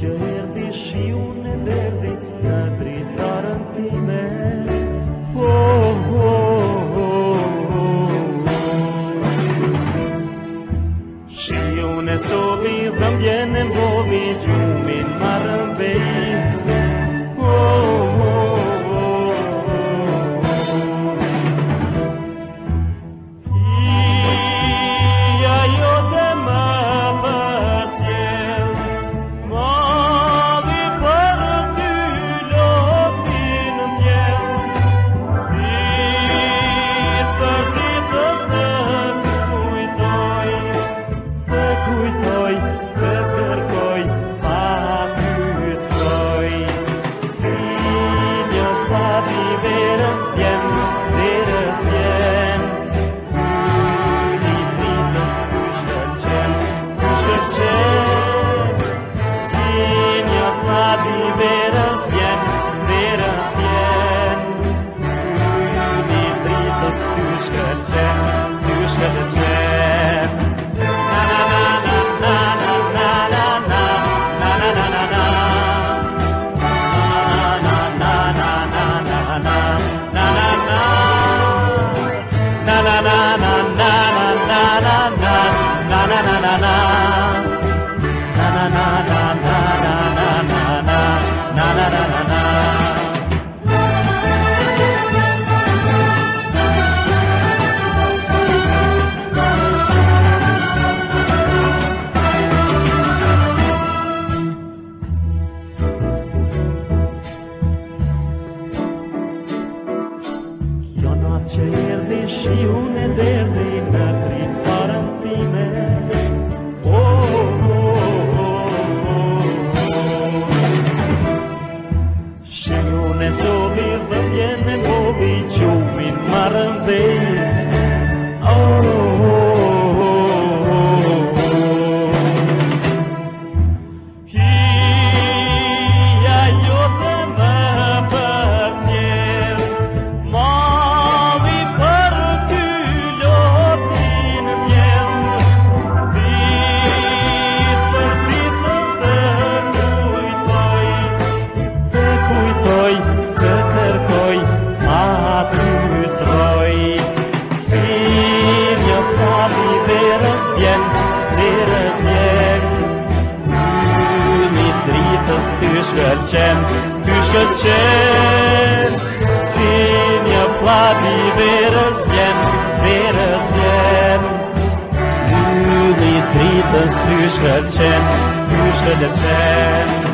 ce erbi și une verde Ca prin țară în time oh, oh, oh, oh, oh. Și une sovi, vă viene în bobi Giumin mară în vei na na baby. qen Kysh këtë qen. Si një plati verës vjen Verës vjen. Yllit dritës kysh këtë qen Kysh këtë